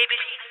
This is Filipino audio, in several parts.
ngayon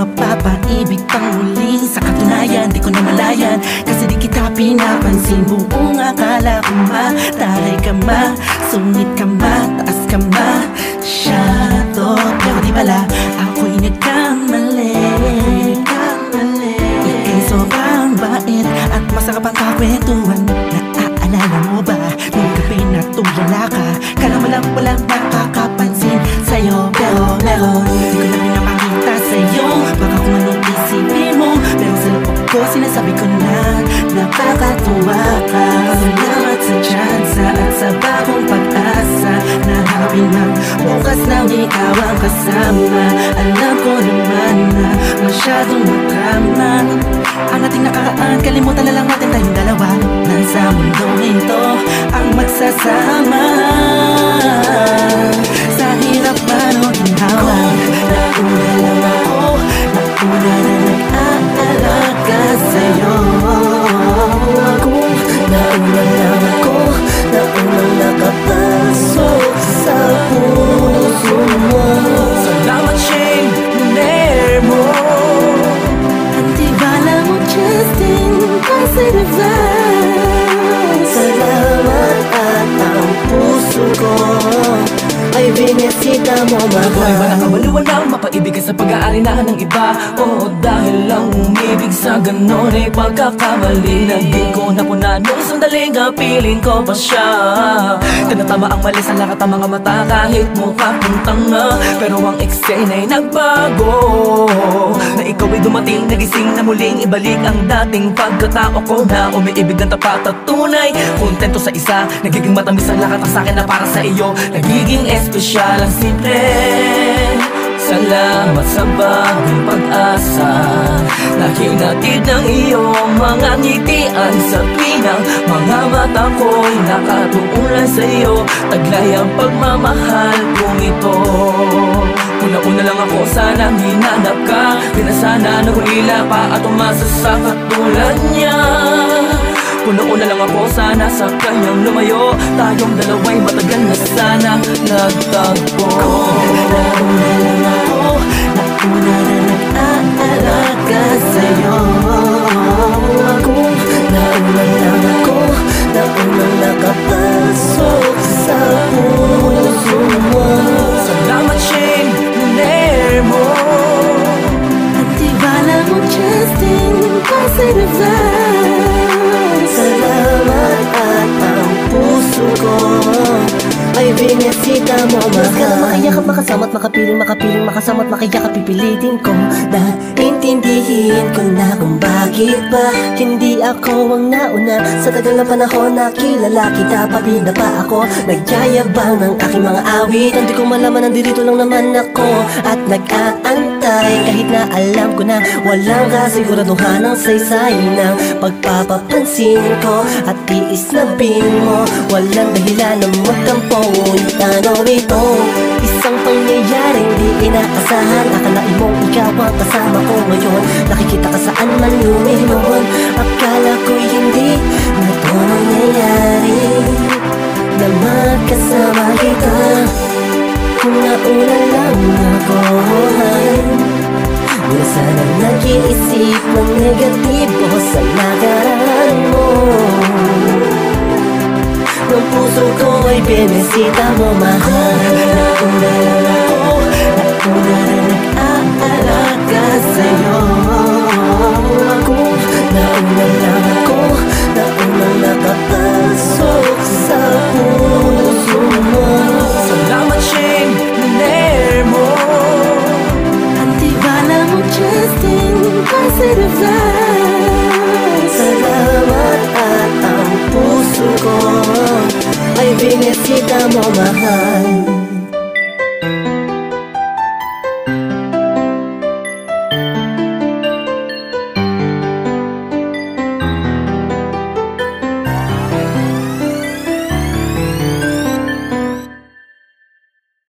mapapaibig pang muli. Sa katunayan, di ko namalayan Kasi di kita pinapansin. Buong akala ko mataray ka ma. Sungit ka ma, taas ka ma. Shadow, pero di pala Ako'y nagkamali. Ika'y sobrang bait At masarap ang kakwentuhan. Naaalala mo ba? Nung gabi na tulala ka. Kala mo lang walang nakakapansin Sa'yo pero meron Di ko na pinapakita sa'yo. Baka kung anong isipin mo. Pero sa loob ko sinasabi ko na Nakakatuwa ka. Salamat sa tsansa At sa bagong pag-asa. Na happy ng bukas nang ikaw ang kasama. Alam ko naman na masyadong madrama Ang ating nakaraan Kalimutan na lang natin tayong dalawa. Nasa mundong ito Ang magsasama Ay binisita mo Ako'y mahal. Walang kabaluan lang Mapaibig ka sa pag-aari na ng iba. Oo dahil lang umibig sa ganon ay pagkakamali Na di ko napuna. Nung sandaling piling ko pa siya. Tinatama ang mali sa lakat ng mga mata Kahit mukha kong tanga. Pero ang eksena ay nagbago. Na ikaw ay dumating Nagising na muling ibalik ang dating pagkatao ko. Na umiibig ng tapat at tunay Kontento sa isa. Nagiging matamis ang lakat ang sakin na para sa iyo. Nagiging espesyal ang simple Salamat sa bagong pag-asa. Na hinatid ng iyong mga ngitian Sa pinang mga mata ko'y nakatuulan sa iyo Taglay ang pagmamahal kong ito. Una-una lang ako sanang hinanap ka. Pinasana na hulila pa at umasa sa katulad niya Una-una lang ako sana sa kanyang lumayo. Tayong dalawa'y matagal na sana nagtagpo Nauna lang ako Nauna na nag-aalaga sa'yo Kung nauna lang sa puso mo Salamat Shane Nemo Ang tibala mo Justin Perseverance puso ko ay binisita mo mahal Mas ka na makayakap, makasama't makapiling, makapiling, makasama't makayakap Pipilitin ko na intindihin ko na kung bakit ba Hindi ako ang nauna Sa tagal na panahon na kilala kita Pabida pa ako Nagyayabang ng aking mga awit Hindi ko malaman nandito lang naman ako At nag-aantay Kahit na alam ko na Walang kasiguraduhan ng saysay ng Pagpapapansin ko. At tiis na mo Walang dahilan na magtampo Ngunit ano ito? Isang pangyayaring di inaasahan. Akalain mong ikaw ang kasama ko ngayon. Nakikita ka saan man luminoon Akala ko'y hindi na ito mangyayari Na magkasama kita. Kung nauna lang ako Di na sana nag-iisip ng negatibo sa nakaraan mo ang puso ko ay binisita mo mahal Nauna na ako Nauna na nag-aalala ka sa'yo vive nesse tamo amarrar